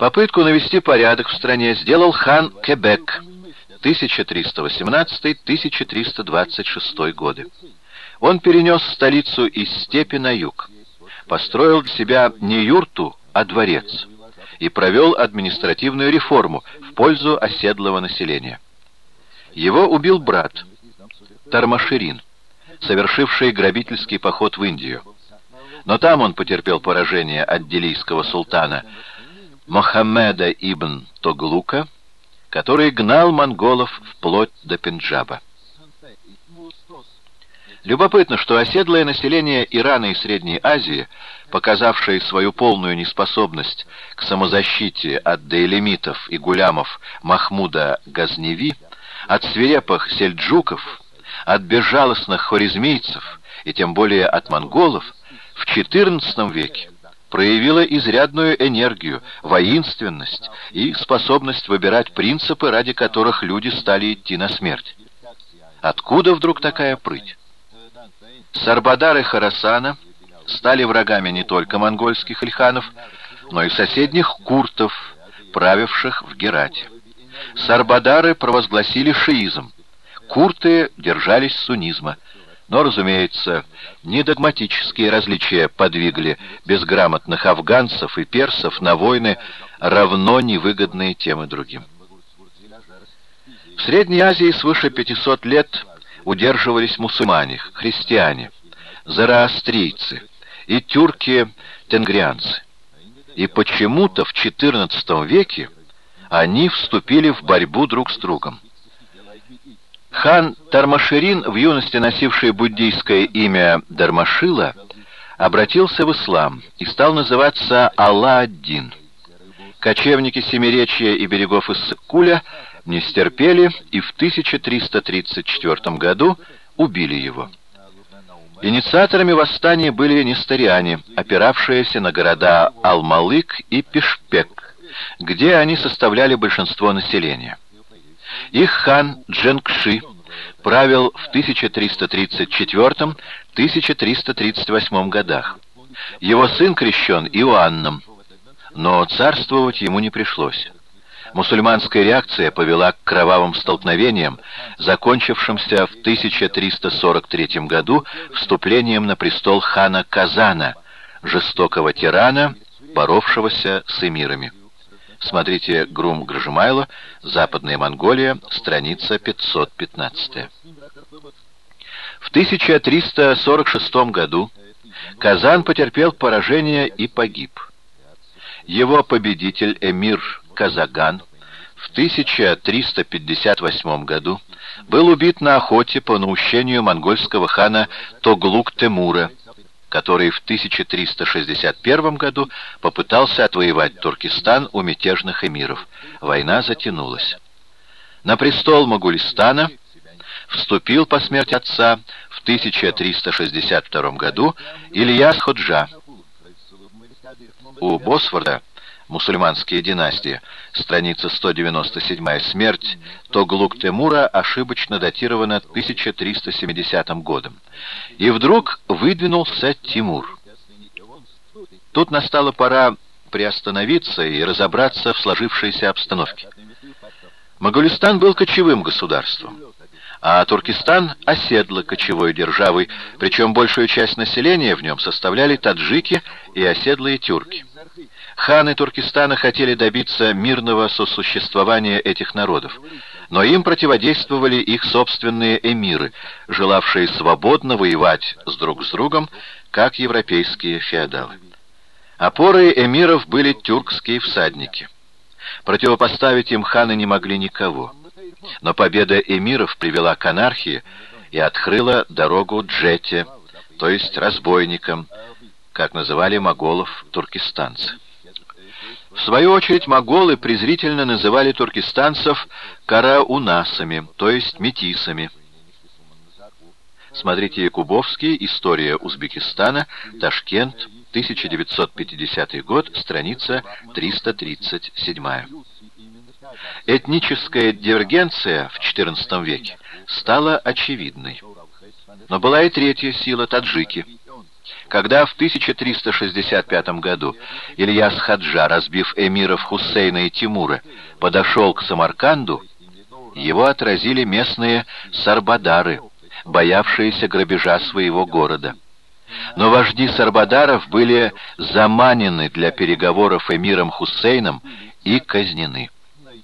Попытку навести порядок в стране сделал хан Кебек 1318-1326 годы. Он перенес столицу из степи на юг, построил для себя не юрту, а дворец и провел административную реформу в пользу оседлого населения. Его убил брат Тармаширин, совершивший грабительский поход в Индию. Но там он потерпел поражение от делийского султана Мохаммеда ибн Тоглука, который гнал монголов вплоть до Пенджаба. Любопытно, что оседлое население Ирана и Средней Азии, показавшее свою полную неспособность к самозащите от дейлемитов и гулямов Махмуда Газневи, от свирепых сельджуков, от безжалостных хорезмийцев и тем более от монголов, в XIV веке проявила изрядную энергию, воинственность и способность выбирать принципы, ради которых люди стали идти на смерть. Откуда вдруг такая прыть? Сарбадары Харасана стали врагами не только монгольских ильханов, но и соседних куртов, правивших в Герате. Сарбадары провозгласили шиизм, курты держались суннизма, но, разумеется, не догматические различия подвигли безграмотных афганцев и персов на войны, равно невыгодные тем и другим. В Средней Азии свыше 500 лет удерживались мусульмане, христиане, зороастрийцы и тюрки-тенгрианцы. И почему-то в XIV веке они вступили в борьбу друг с другом. Хан Тармаширин, в юности носивший буддийское имя Дармашила, обратился в ислам и стал называться Алла-Аддин. Кочевники Семиречья и берегов Иссык-Куля не стерпели и в 1334 году убили его. Инициаторами восстания были нестариане, опиравшиеся на города Алмалык и Пешпек, где они составляли большинство населения. Их хан Дженгши правил в 1334-1338 годах. Его сын крещен Иоанном, но царствовать ему не пришлось. Мусульманская реакция повела к кровавым столкновениям, закончившимся в 1343 году вступлением на престол хана Казана, жестокого тирана, боровшегося с эмирами. Смотрите Грум Гржимайло, Западная Монголия, страница 515. В 1346 году Казан потерпел поражение и погиб. Его победитель эмир Казаган в 1358 году был убит на охоте по наущению монгольского хана Тоглук-Темура, который в 1361 году попытался отвоевать Туркестан у мятежных эмиров. Война затянулась. На престол Могулистана вступил по смерти отца в 1362 году Ильяс Ходжа. У Босфорда Мусульманские династии. Страница 197. Смерть Тоглук-Темура ошибочно датирована 1370 годом. И вдруг выдвинулся Тимур. Тут настала пора приостановиться и разобраться в сложившейся обстановке. Моголистан был кочевым государством, а Туркестан — оседло кочевой державой, причем большую часть населения в нем составляли таджики и оседлые тюрки. Ханы Туркестана хотели добиться мирного сосуществования этих народов, но им противодействовали их собственные эмиры, желавшие свободно воевать с друг с другом, как европейские феодалы. Опорой эмиров были тюркские всадники. Противопоставить им ханы не могли никого. Но победа эмиров привела к анархии и открыла дорогу джете, то есть разбойникам, как называли моголов туркестанцы. В свою очередь моголы презрительно называли туркестанцев караунасами, то есть метисами. Смотрите Якубовский, История Узбекистана, Ташкент, 1950 год, страница 337. Этническая дивергенция в XIV веке стала очевидной. Но была и третья сила – таджики – Когда в 1365 году Ильяс Хаджа, разбив эмиров Хусейна и Тимура, подошел к Самарканду, его отразили местные сарбадары, боявшиеся грабежа своего города. Но вожди сарбадаров были заманены для переговоров эмиром Хусейном и казнены.